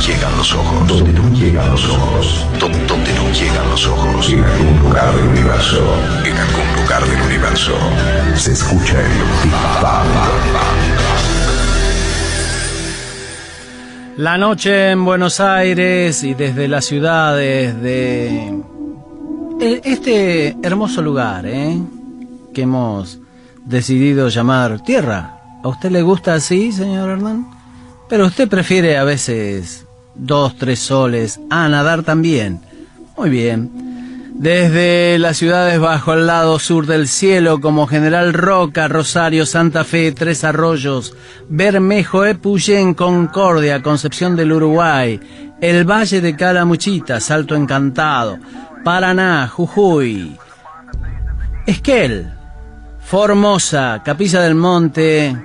llegan los ojos. Donde no llegan los ojos. Donde no llegan los ojos. En algún lugar del universo. En algún lugar del universo. Se escucha el La noche en Buenos Aires y desde las ciudades de e, este hermoso lugar, ¿eh? que hemos decidido llamar Tierra. ¿A usted le gusta así, señor Hernán? Pero usted prefiere a veces dos, tres soles a nadar también. Muy bien. Desde las ciudades bajo el lado sur del cielo, como General Roca, Rosario, Santa Fe, Tres Arroyos, Bermejo, Epuyén, Concordia, Concepción del Uruguay, el Valle de Calamuchita, Salto Encantado, Paraná, Jujuy, Esquel, Formosa, Capilla del Monte,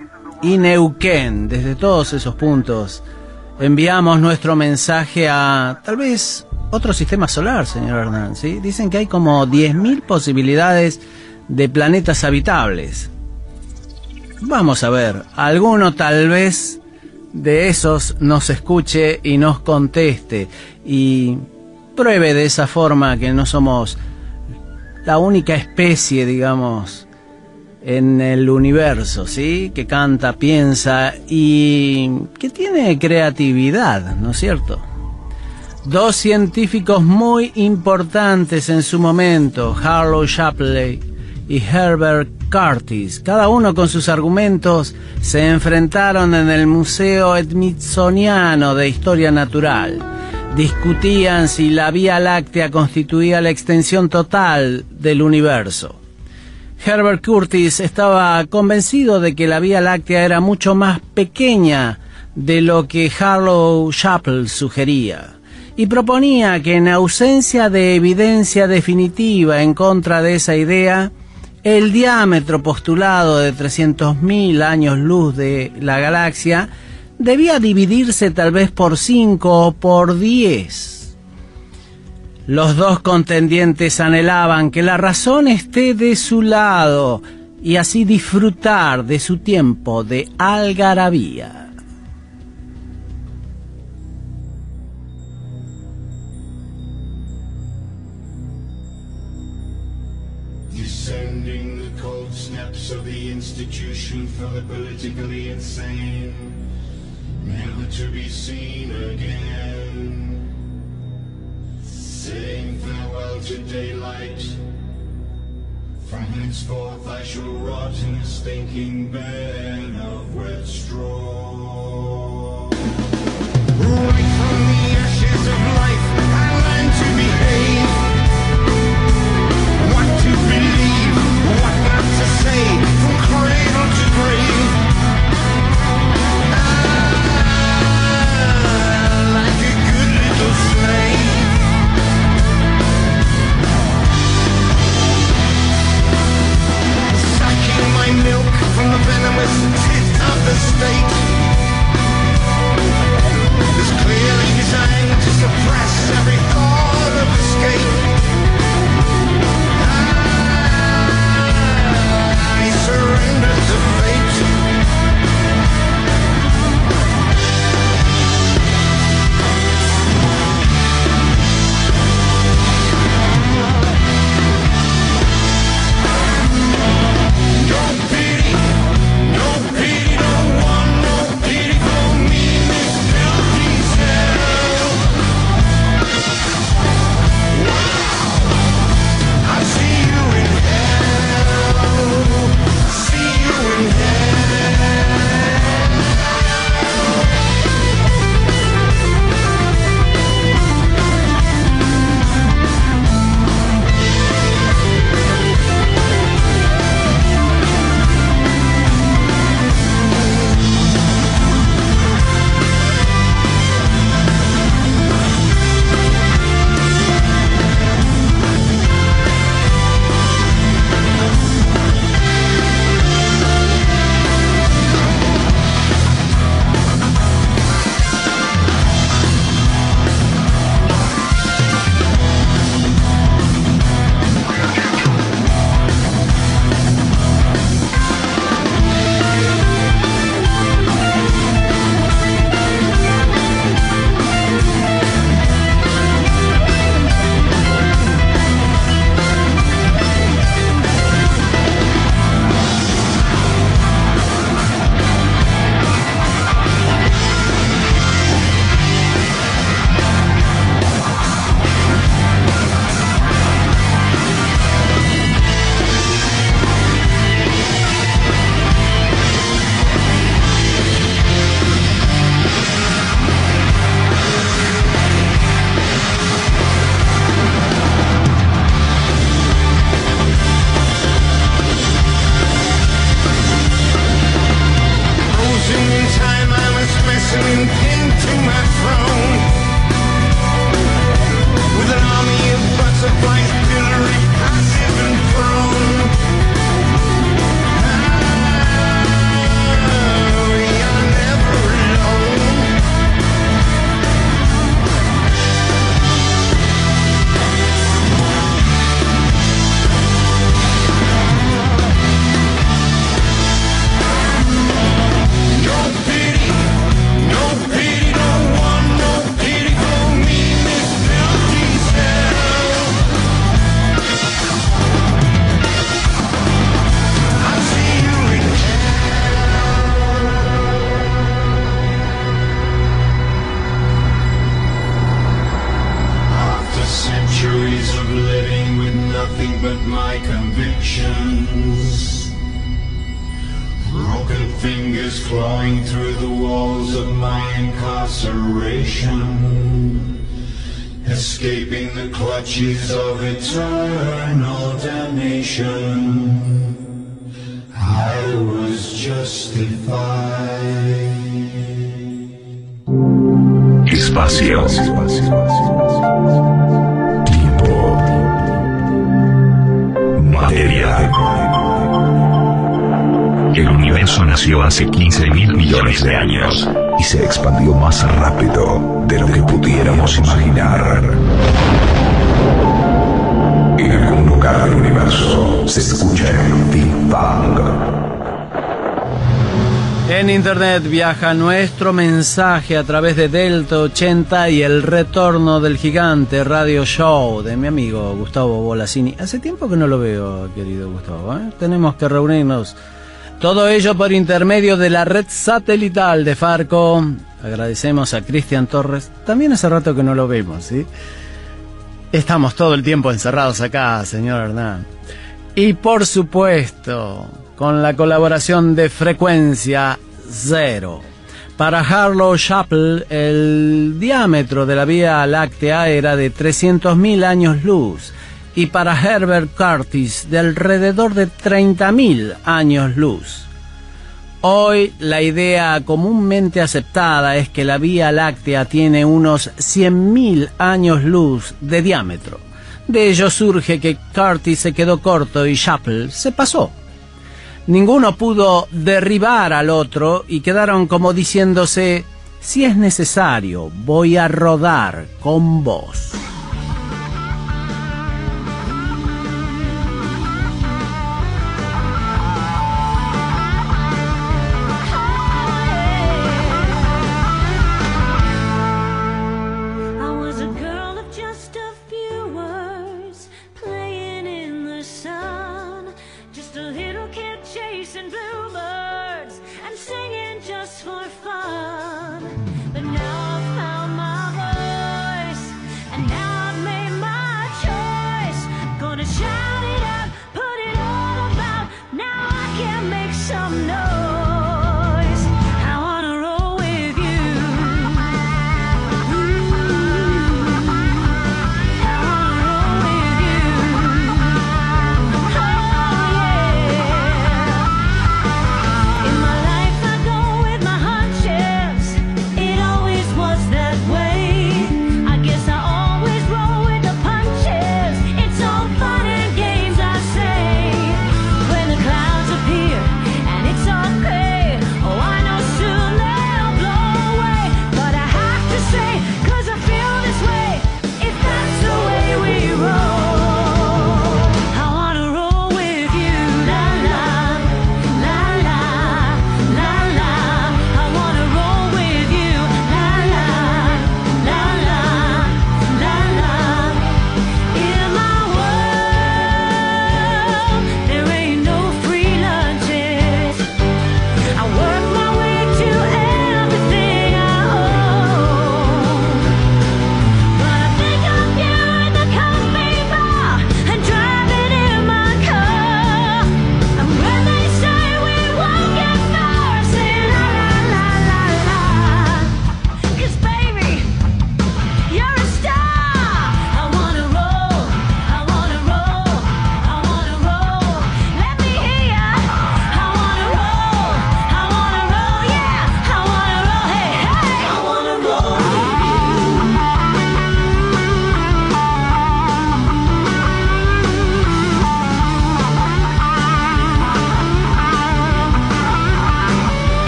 y Neuquén. Desde todos esos puntos enviamos nuestro mensaje a tal vez otro sistema solar, señor Hernán. Dicen que hay como 10.000 posibilidades de planetas habitables. Vamos a ver, alguno tal vez de esos nos escuche y nos conteste y pruebe de esa forma que no somos la única especie, digamos, en el universo, ¿sí? Que canta, piensa y que tiene creatividad, ¿no es cierto? Dos científicos muy importantes en su momento, Harlow Shapley y Herbert Curtis, cada uno con sus argumentos, se enfrentaron en el Museo Smithsoniano de Historia Natural. Discutían si la Vía Láctea constituía la extensión total del universo. Herbert Curtis estaba convencido de que la Vía Láctea era mucho más pequeña de lo que Harlow Chapel sugería y proponía que en ausencia de evidencia definitiva en contra de esa idea, el diámetro postulado de 300.000 años luz de la galaxia debía dividirse tal vez por 5 o por 10 los dos contendientes anhelaban que la razón esté de su lado y así disfrutar de su tiempo de algarabía. Daylight. From henceforth I shall rot in a stinking bed of wet straw. of the state hace 15 mil millones de años y se expandió más rápido de lo que pudiéramos imaginar. En algún lugar del universo se escucha el Big Bang. En internet viaja nuestro mensaje a través de Delta 80 y el retorno del gigante radio show de mi amigo Gustavo Bolasini. Hace tiempo que no lo veo, querido Gustavo. ¿eh? Tenemos que reunirnos. Todo ello por intermedio de la red satelital de Farco. Agradecemos a Cristian Torres. También hace rato que no lo vemos, ¿sí? Estamos todo el tiempo encerrados acá, señor Hernán. Y por supuesto, con la colaboración de Frecuencia Cero. Para Harlow Chapel, el diámetro de la Vía Láctea era de 300.000 años luz y para Herbert Curtis de alrededor de 30.000 años luz. Hoy la idea comúnmente aceptada es que la Vía Láctea tiene unos 100.000 años luz de diámetro. De ello surge que Curtis se quedó corto y Chapel se pasó. Ninguno pudo derribar al otro y quedaron como diciéndose, si es necesario, voy a rodar con vos.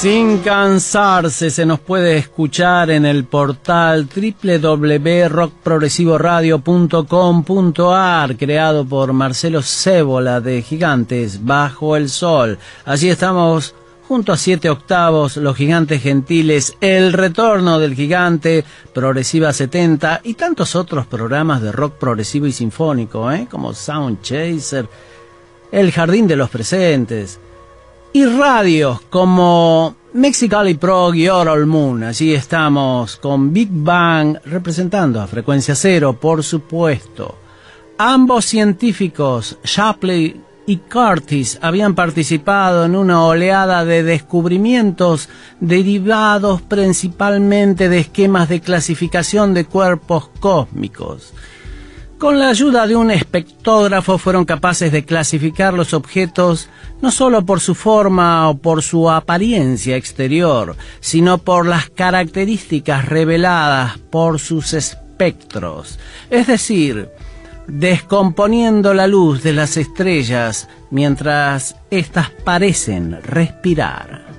Sin cansarse se nos puede escuchar en el portal www.rockprogresivoradio.com.ar creado por Marcelo Cébola de Gigantes Bajo el Sol. Allí estamos junto a siete octavos, Los Gigantes Gentiles, El Retorno del Gigante, Progresiva 70 y tantos otros programas de rock progresivo y sinfónico, ¿eh? como Sound Chaser, El Jardín de los Presentes y radios como Mexicali Prog y Oral Moon. Allí estamos con Big Bang representando a frecuencia cero, por supuesto. Ambos científicos, Shapley y Curtis, habían participado en una oleada de descubrimientos derivados principalmente de esquemas de clasificación de cuerpos cósmicos. Con la ayuda de un espectógrafo fueron capaces de clasificar los objetos no solo por su forma o por su apariencia exterior, sino por las características reveladas por sus espectros, es decir, descomponiendo la luz de las estrellas mientras éstas parecen respirar.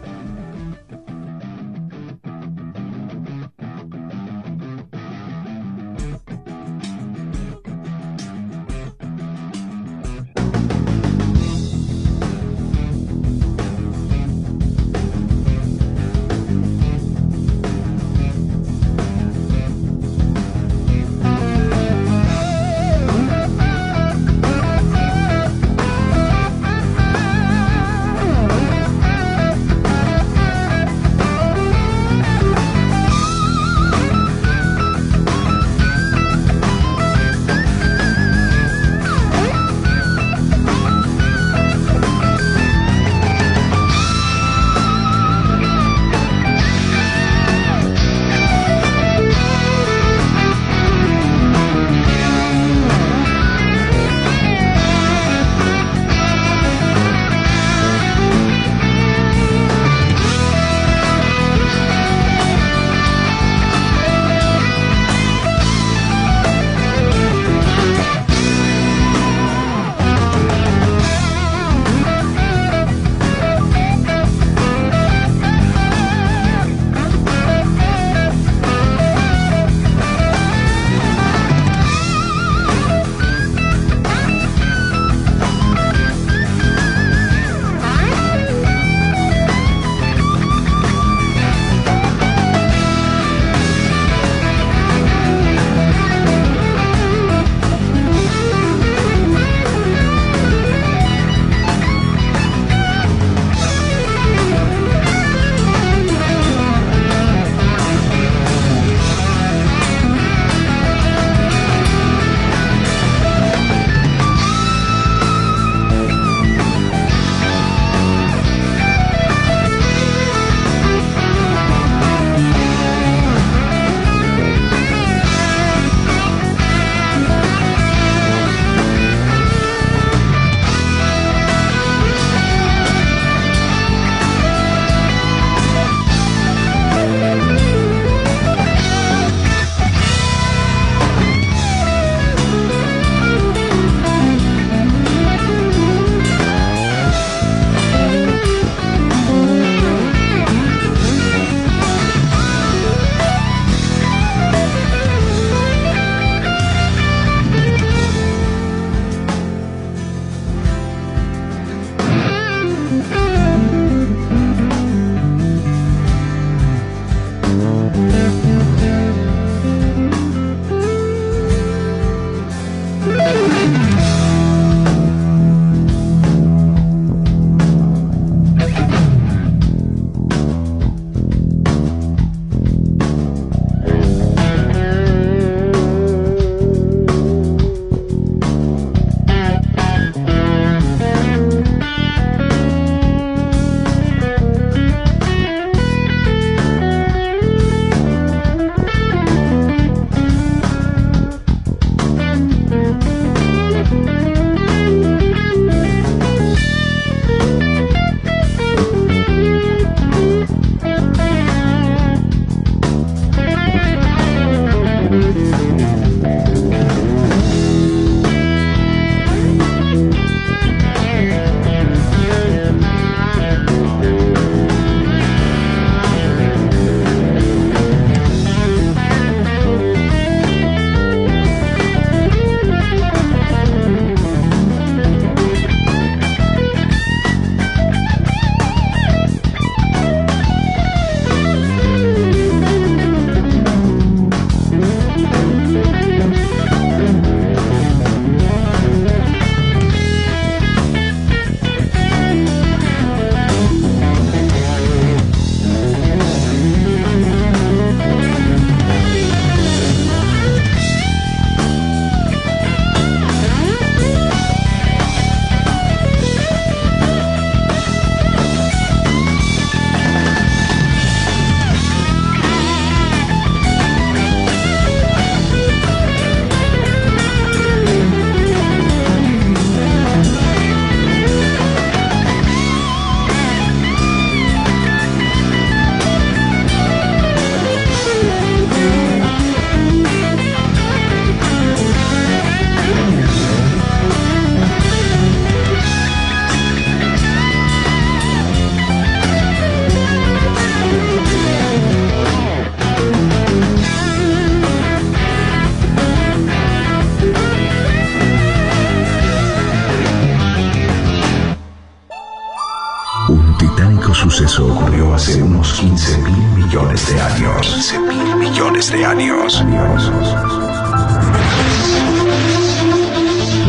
Millones de años. 15 mil millones de años.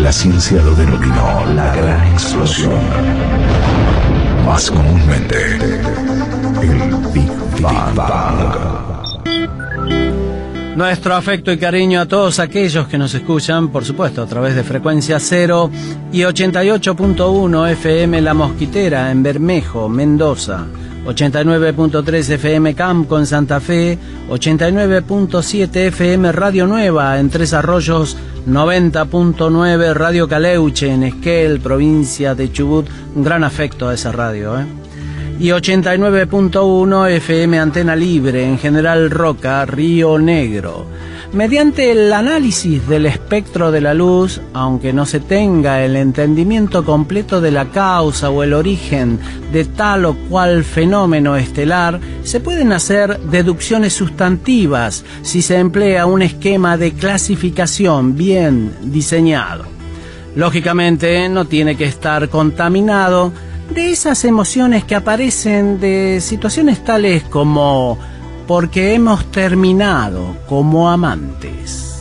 La ciencia lo denominó la gran explosión. Más comúnmente, el Big Bang. Nuestro afecto y cariño a todos aquellos que nos escuchan, por supuesto, a través de frecuencia 0 y 88.1 FM La Mosquitera en Bermejo, Mendoza. 89.3 FM Campo en Santa Fe, 89.7 FM Radio Nueva en Tres Arroyos, 90.9 Radio Caleuche en Esquel, provincia de Chubut. Un gran afecto a esa radio, ¿eh? Y 89.1 FM Antena Libre en General Roca, Río Negro. Mediante el análisis del espectro de la luz, aunque no se tenga el entendimiento completo de la causa o el origen de tal o cual fenómeno estelar, se pueden hacer deducciones sustantivas si se emplea un esquema de clasificación bien diseñado. Lógicamente, no tiene que estar contaminado de esas emociones que aparecen de situaciones tales como porque hemos terminado como amantes.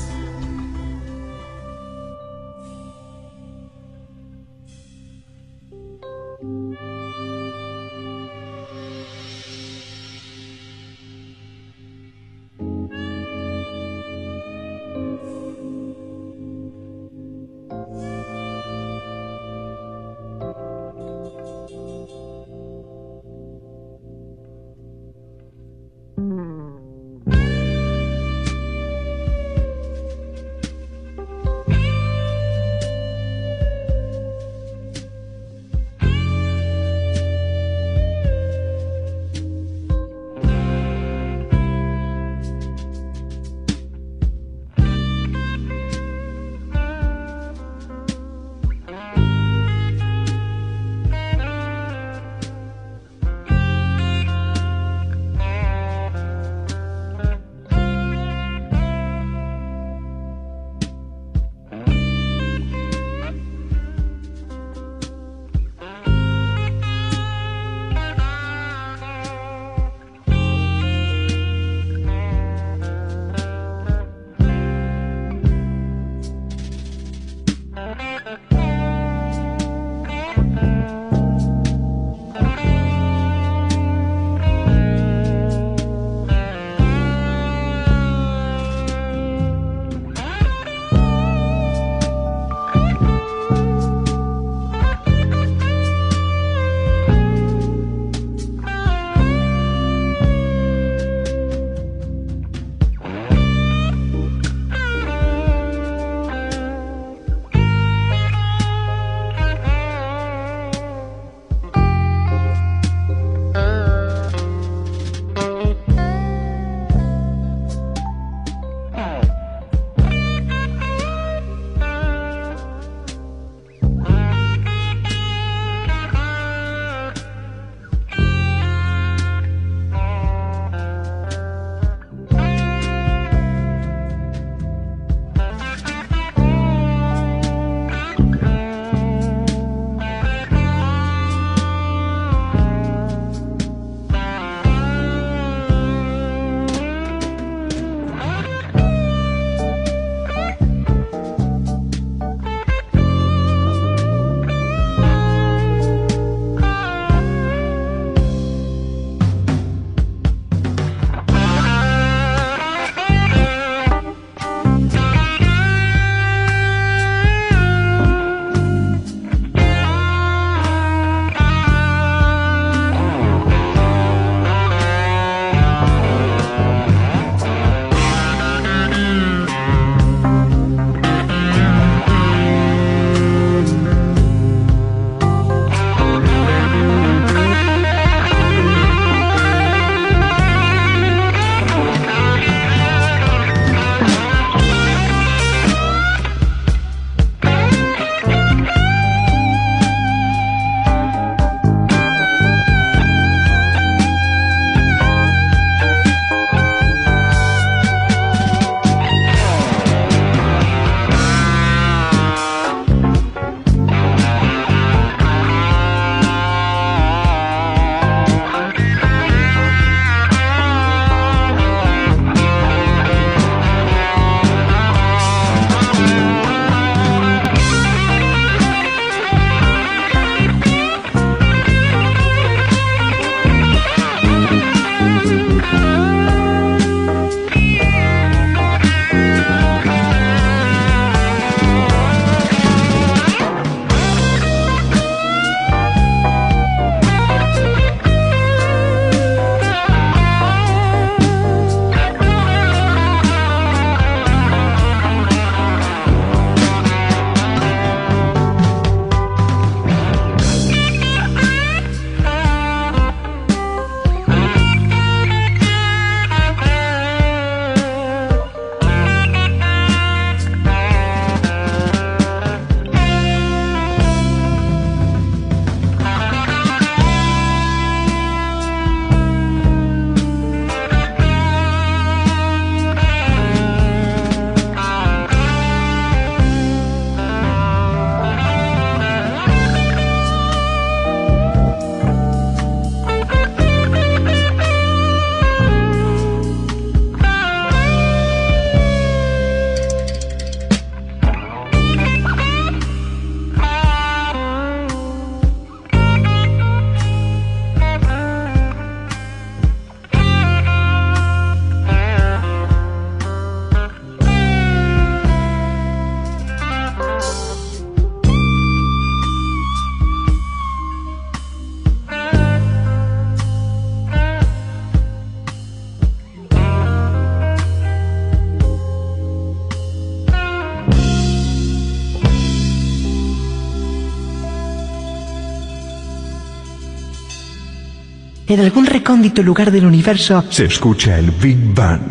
En algún recóndito lugar del universo, se escucha el Big Bang.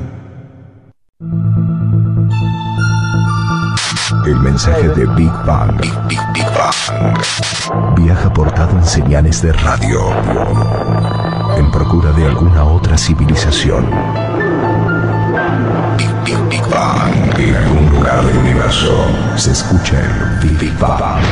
El mensaje de Big Bang. Big, Big, Big Bang. Viaja portado en señales de radio. En procura de alguna otra civilización. Big, Big, Big Bang. En algún lugar del universo se escucha el Big, Big Bang.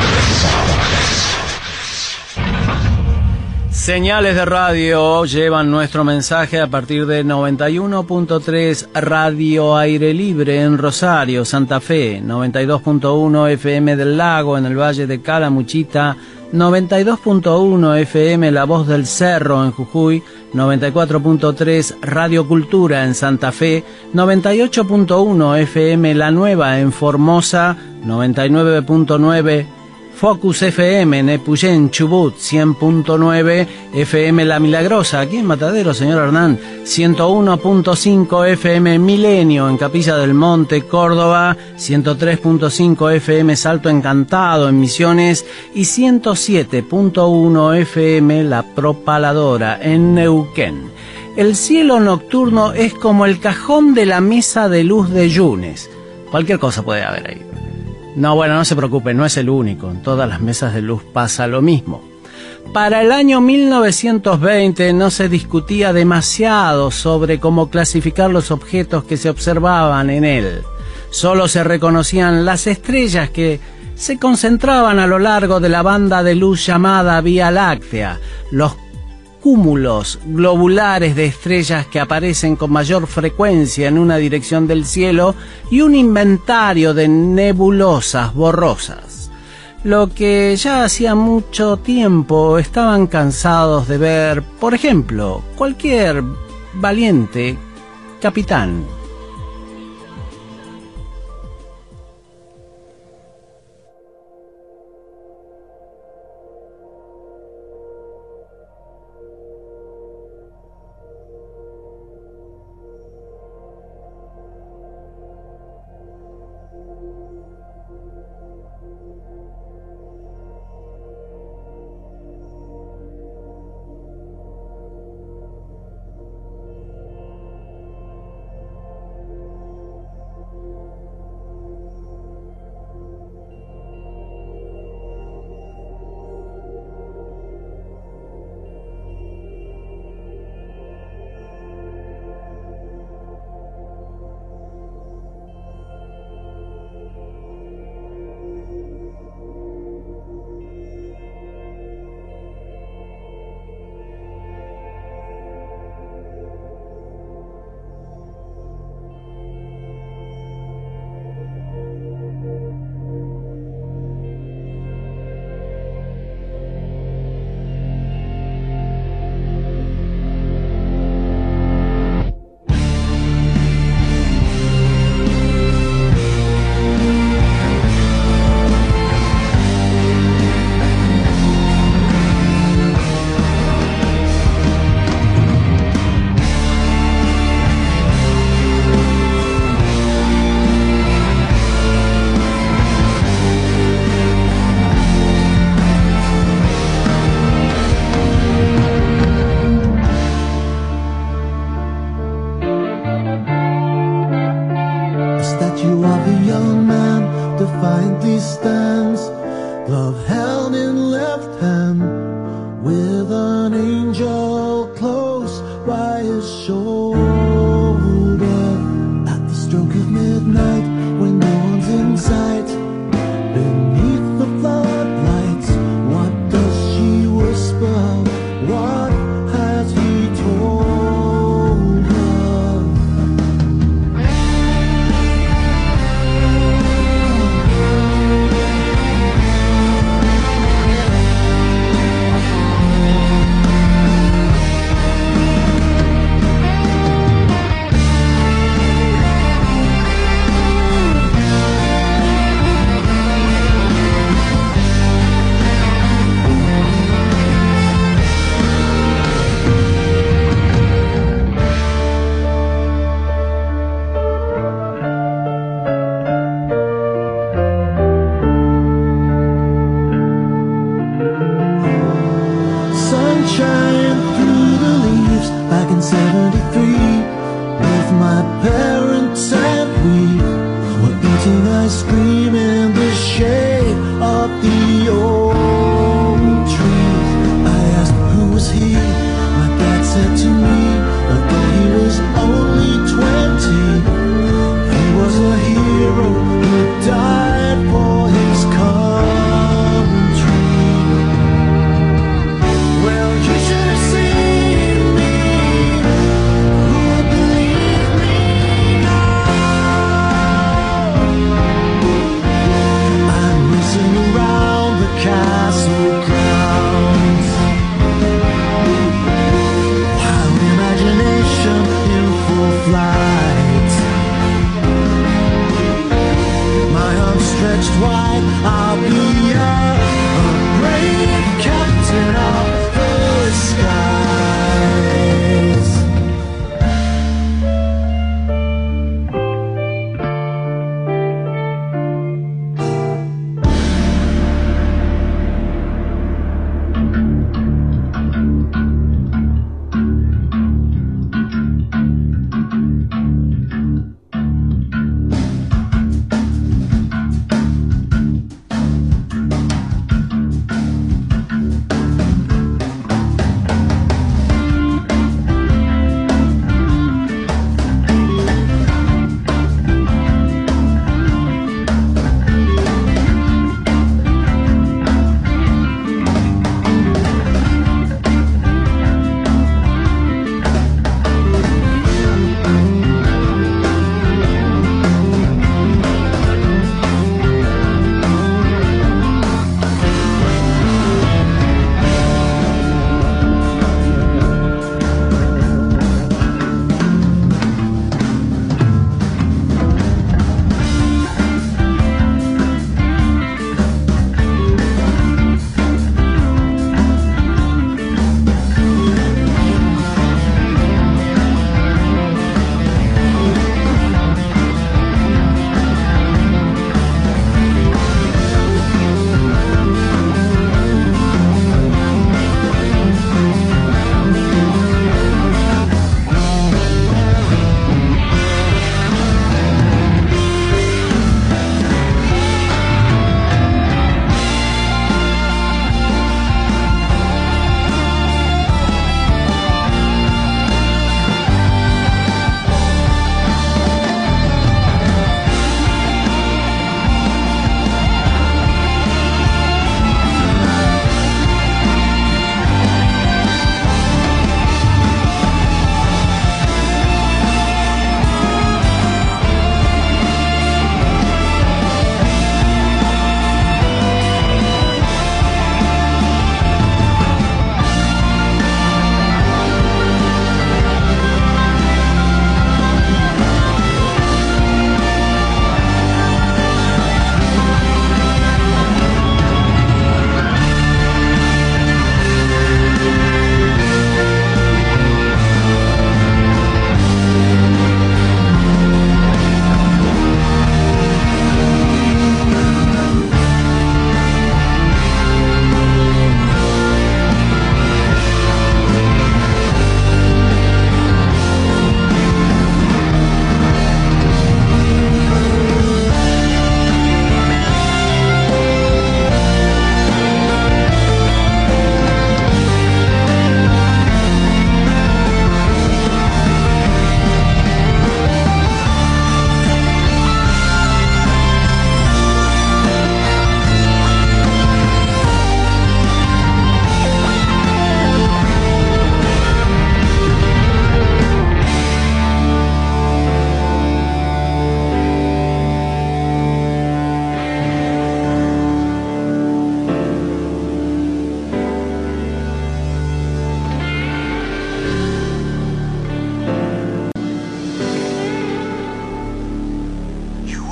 Señales de radio llevan nuestro mensaje a partir de 91.3 Radio Aire Libre en Rosario, Santa Fe, 92.1 FM del Lago en el Valle de Calamuchita, 92.1 FM La Voz del Cerro en Jujuy, 94.3 Radio Cultura en Santa Fe, 98.1 FM La Nueva en Formosa, 99.9 Focus FM en Epuyén, Chubut, 100.9 FM La Milagrosa, aquí en Matadero, señor Hernán, 101.5 FM Milenio en Capilla del Monte, Córdoba, 103.5 FM Salto Encantado en Misiones y 107.1 FM La Propaladora en Neuquén. El cielo nocturno es como el cajón de la mesa de luz de Yunes. Cualquier cosa puede haber ahí. No, bueno, no se preocupe, no es el único. En todas las mesas de luz pasa lo mismo. Para el año 1920 no se discutía demasiado sobre cómo clasificar los objetos que se observaban en él. Solo se reconocían las estrellas que se concentraban a lo largo de la banda de luz llamada Vía Láctea, los cúmulos globulares de estrellas que aparecen con mayor frecuencia en una dirección del cielo y un inventario de nebulosas borrosas. Lo que ya hacía mucho tiempo estaban cansados de ver, por ejemplo, cualquier valiente capitán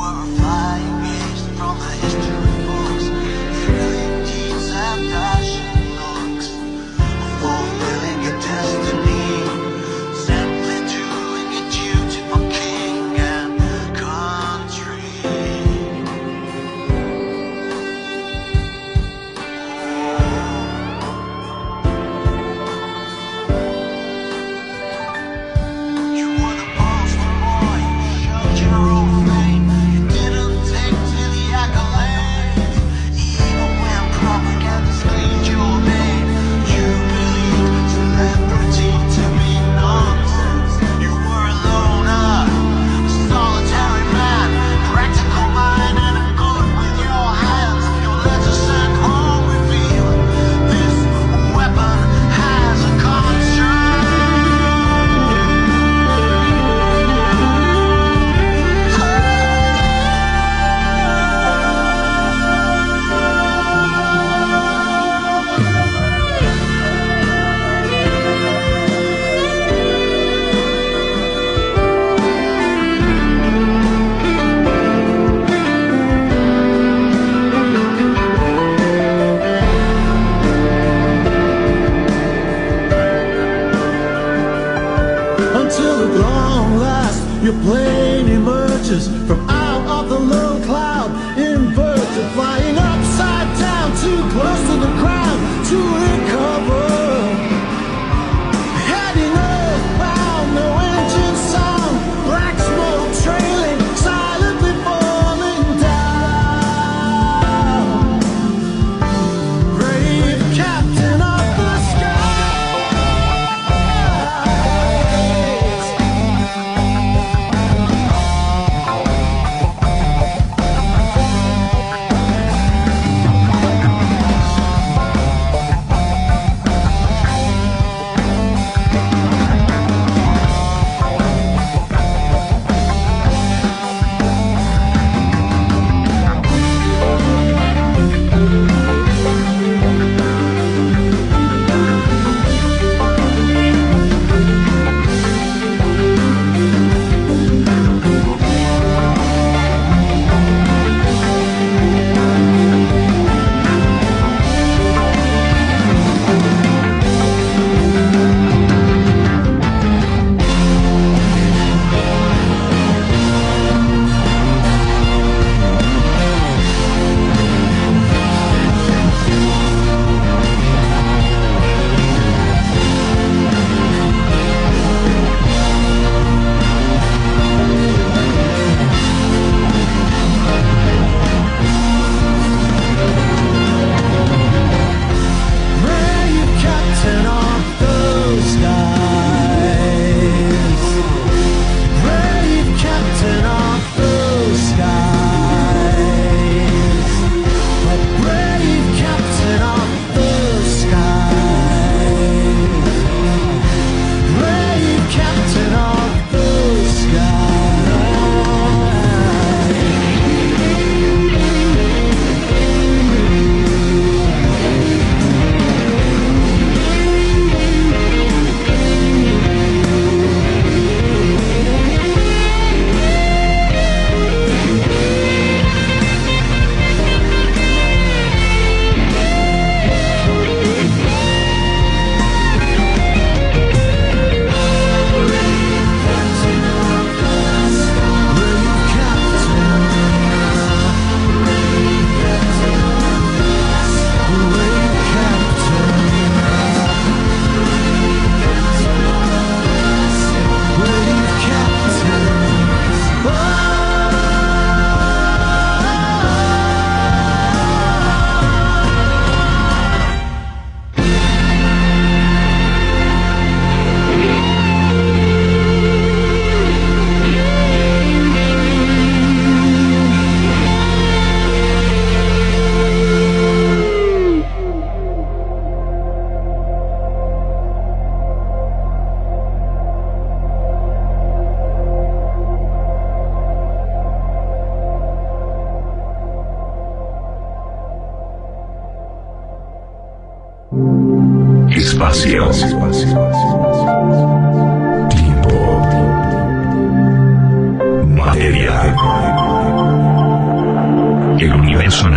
far.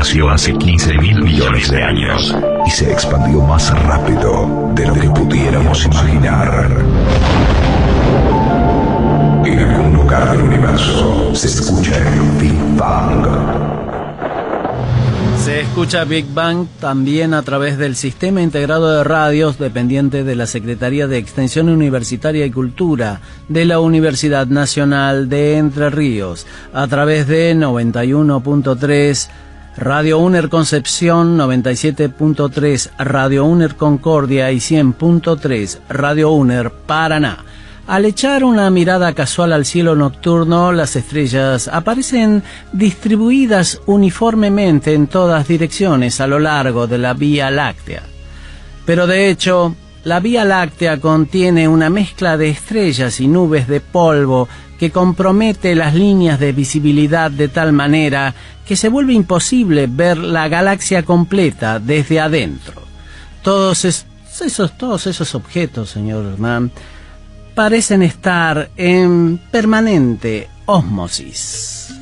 Nació hace 15 mil millones de años y se expandió más rápido de lo que pudiéramos imaginar. En algún lugar del universo se escucha el Big Bang. Se escucha Big Bang también a través del Sistema Integrado de Radios dependiente de la Secretaría de Extensión Universitaria y Cultura de la Universidad Nacional de Entre Ríos, a través de 91.3 Radio UNER Concepción, 97.3 Radio UNER Concordia y 100.3 Radio UNER Paraná. Al echar una mirada casual al cielo nocturno, las estrellas aparecen distribuidas uniformemente en todas direcciones a lo largo de la Vía Láctea. Pero de hecho, la Vía Láctea contiene una mezcla de estrellas y nubes de polvo que compromete las líneas de visibilidad de tal manera que se vuelve imposible ver la galaxia completa desde adentro. Todos es- esos, todos esos objetos, señor Mann, parecen estar en permanente ósmosis.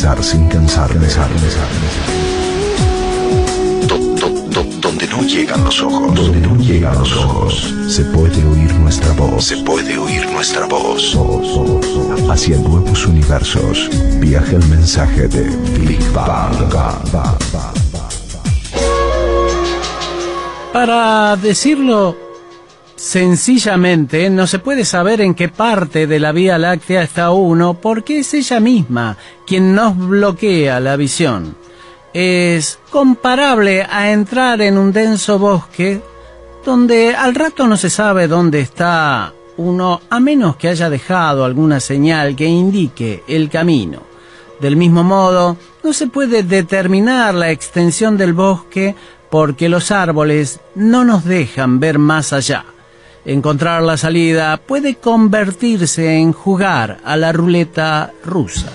Pensar sin cansar, pensar, pensar, Do- do- do- donde no llegan los ojos, donde no llegan los ojos, se puede oír nuestra voz, se puede oír nuestra voz. Hacia nuevos universos, viaja el mensaje de Big Bang. Para decirlo sencillamente, no se puede saber en qué parte de la Vía Láctea está uno porque es ella misma quien nos bloquea la visión. Es comparable a entrar en un denso bosque donde al rato no se sabe dónde está uno a menos que haya dejado alguna señal que indique el camino. Del mismo modo, no se puede determinar la extensión del bosque porque los árboles no nos dejan ver más allá. Encontrar la salida puede convertirse en jugar a la ruleta rusa.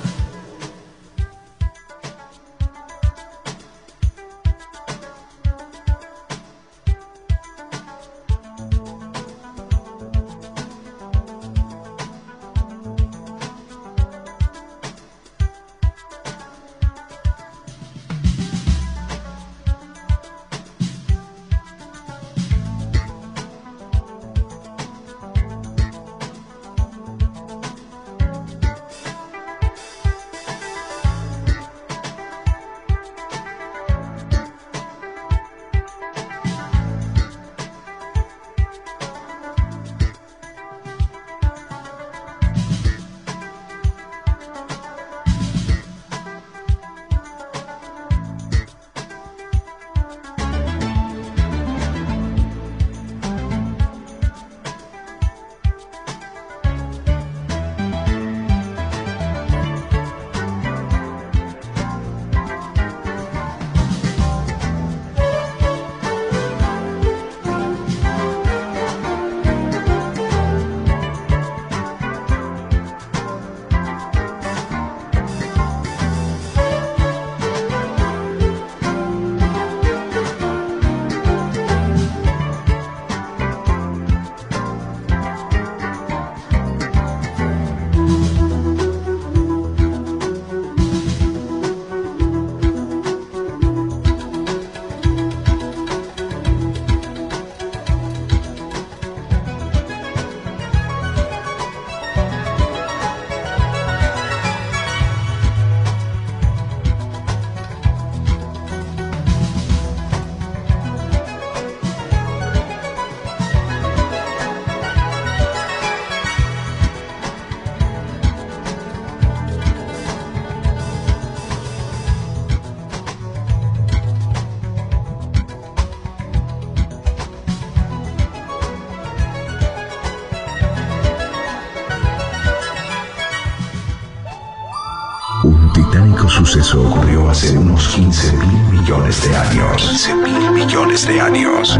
Millones de años. 15 mil millones de años.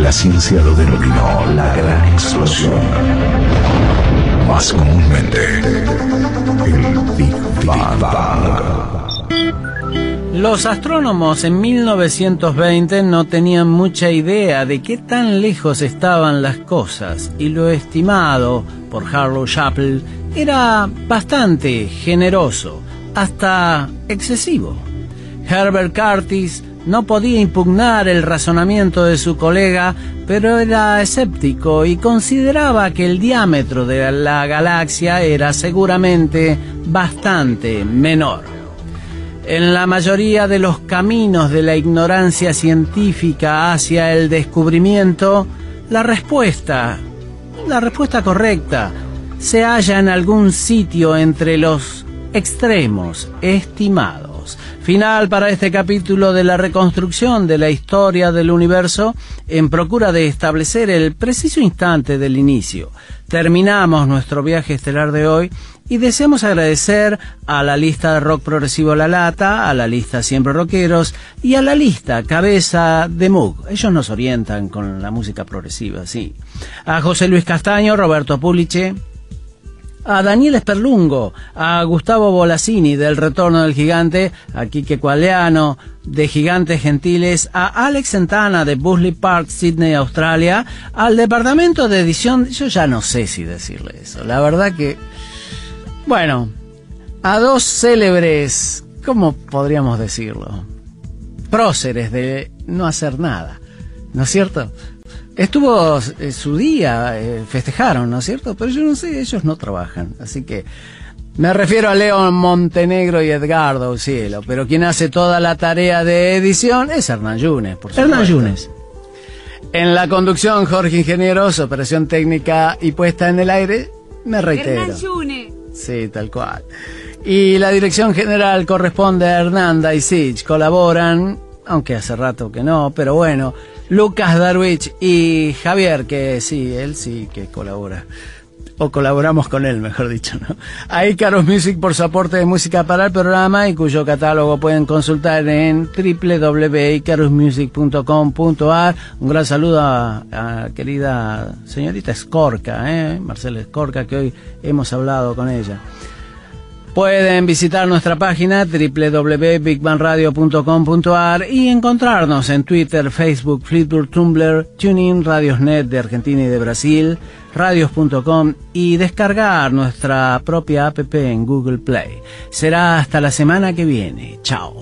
La ciencia lo denominó la gran explosión. Más comúnmente, el Big Bang. Los astrónomos en 1920 no tenían mucha idea de qué tan lejos estaban las cosas y lo estimado por Harlow Chappell era bastante generoso, hasta excesivo. Herbert Curtis no podía impugnar el razonamiento de su colega, pero era escéptico y consideraba que el diámetro de la galaxia era seguramente bastante menor. En la mayoría de los caminos de la ignorancia científica hacia el descubrimiento, la respuesta, la respuesta correcta, se halla en algún sitio entre los extremos estimados. Final para este capítulo de la reconstrucción de la historia del universo en procura de establecer el preciso instante del inicio. Terminamos nuestro viaje estelar de hoy y deseamos agradecer a la lista de rock progresivo La Lata, a la lista Siempre Rockeros y a la lista Cabeza de Mug. Ellos nos orientan con la música progresiva, sí. A José Luis Castaño, Roberto Puliche, a Daniel Esperlungo, a Gustavo Bolasini del Retorno del Gigante, a Quique Cualeano de Gigantes Gentiles, a Alex Santana de Busley Park, Sydney, Australia, al departamento de edición, yo ya no sé si decirle eso, la verdad que, bueno, a dos célebres, ¿cómo podríamos decirlo? Próceres de no hacer nada, ¿no es cierto? Estuvo eh, su día, eh, festejaron, ¿no es cierto? Pero yo no sé, ellos no trabajan. Así que me refiero a León Montenegro y Edgardo Cielo. Pero quien hace toda la tarea de edición es Hernán Yunes, por supuesto. Hernán Yunes. En la conducción, Jorge Ingenieros, operación técnica y puesta en el aire, me reitero. Hernán Yune. Sí, tal cual. Y la dirección general corresponde a Hernanda y Sich. Colaboran, aunque hace rato que no, pero bueno, Lucas Darwich y Javier, que sí, él sí que colabora. O colaboramos con él, mejor dicho, ¿no? A Icarus Music por su aporte de música para el programa y cuyo catálogo pueden consultar en www.icarusmusic.com.ar. Un gran saludo a, a querida señorita Escorca, ¿eh? Marcela Escorca, que hoy hemos hablado con ella. Pueden visitar nuestra página www.bigbanradio.com.ar y encontrarnos en Twitter, Facebook, Flickr, Tumblr, TuneIn, Radiosnet de Argentina y de Brasil, radios.com y descargar nuestra propia app en Google Play. Será hasta la semana que viene. Chao.